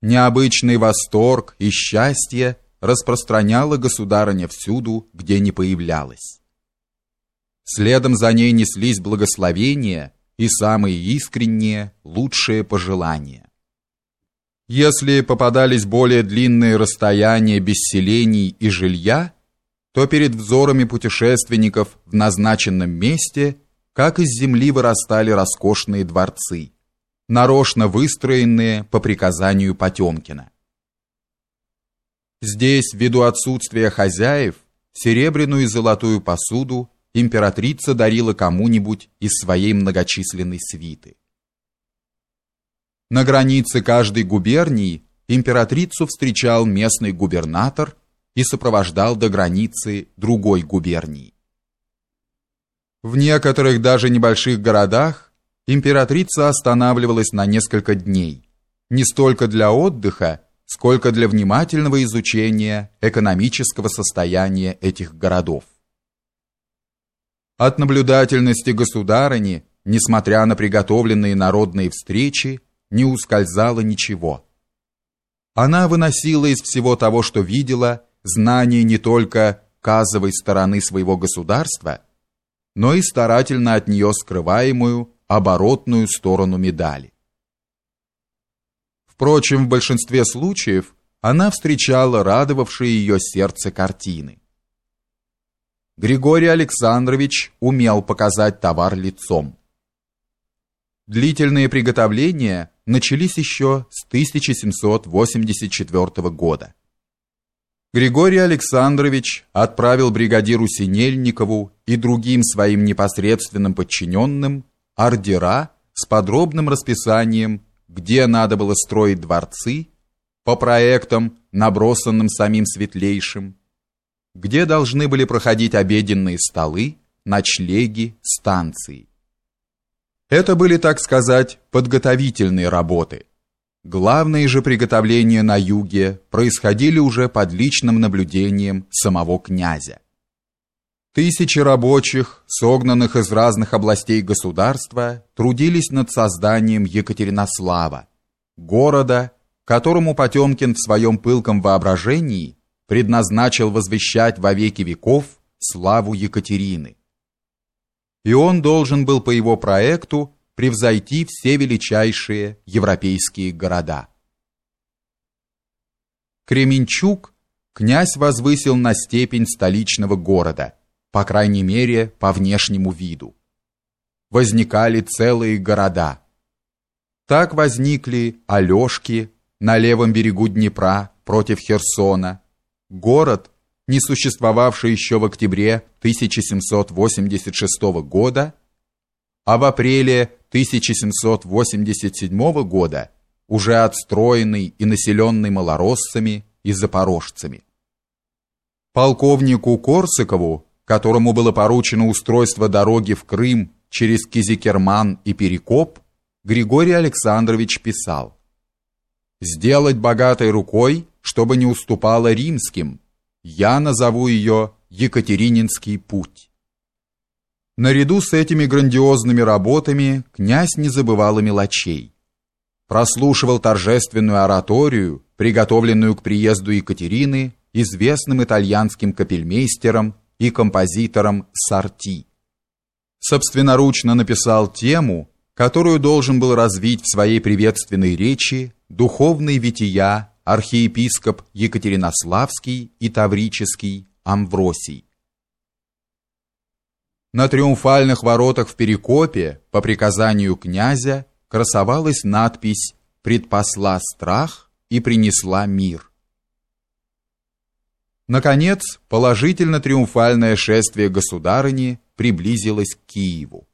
Необычный восторг и счастье распространяла государыня всюду, где не появлялась. Следом за ней неслись благословения и самые искренние, лучшие пожелания. Если попадались более длинные расстояния без селений и жилья, то перед взорами путешественников в назначенном месте, как из земли вырастали роскошные дворцы – нарочно выстроенные по приказанию Потемкина. Здесь, ввиду отсутствия хозяев, серебряную и золотую посуду императрица дарила кому-нибудь из своей многочисленной свиты. На границе каждой губернии императрицу встречал местный губернатор и сопровождал до границы другой губернии. В некоторых даже небольших городах императрица останавливалась на несколько дней, не столько для отдыха, сколько для внимательного изучения экономического состояния этих городов. От наблюдательности государыни, несмотря на приготовленные народные встречи, не ускользало ничего. Она выносила из всего того, что видела, знания не только казовой стороны своего государства, но и старательно от нее скрываемую оборотную сторону медали. Впрочем, в большинстве случаев она встречала радовавшие ее сердце картины. Григорий Александрович умел показать товар лицом. Длительные приготовления начались еще с 1784 года. Григорий Александрович отправил бригадиру Синельникову и другим своим непосредственным подчиненным ордера с подробным расписанием, где надо было строить дворцы, по проектам, набросанным самим Светлейшим, где должны были проходить обеденные столы, ночлеги, станции. Это были, так сказать, подготовительные работы. Главные же приготовления на юге происходили уже под личным наблюдением самого князя. Тысячи рабочих, согнанных из разных областей государства, трудились над созданием Екатеринослава, города, которому Потемкин в своем пылком воображении предназначил возвещать во веки веков славу Екатерины. И он должен был по его проекту превзойти все величайшие европейские города. Кременчуг князь возвысил на степень столичного города – по крайней мере, по внешнему виду. Возникали целые города. Так возникли Алёшки на левом берегу Днепра против Херсона, город, не существовавший еще в октябре 1786 года, а в апреле 1787 года уже отстроенный и населенный малороссами и запорожцами. Полковнику Корсакову которому было поручено устройство дороги в Крым через Кизикерман и Перекоп, Григорий Александрович писал: "Сделать богатой рукой, чтобы не уступала римским. Я назову ее Екатерининский путь". Наряду с этими грандиозными работами князь не забывал и мелочей. Прослушивал торжественную ораторию, приготовленную к приезду Екатерины известным итальянским капельмейстером и композитором Сарти. Собственноручно написал тему, которую должен был развить в своей приветственной речи духовный вития архиепископ Екатеринославский и Таврический Амвросий. На триумфальных воротах в Перекопе по приказанию князя красовалась надпись «Предпосла страх и принесла мир». Наконец, положительно-триумфальное шествие государыни приблизилось к Киеву.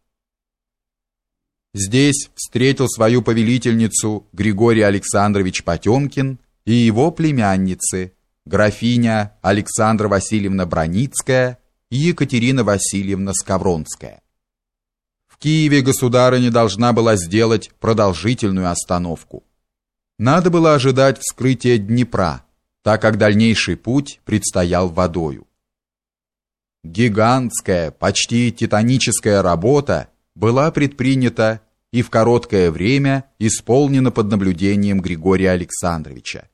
Здесь встретил свою повелительницу Григорий Александрович Потемкин и его племянницы, графиня Александра Васильевна Броницкая и Екатерина Васильевна Скавронская. В Киеве государыня должна была сделать продолжительную остановку. Надо было ожидать вскрытия Днепра, так как дальнейший путь предстоял водою. Гигантская, почти титаническая работа была предпринята и в короткое время исполнено под наблюдением Григория Александровича.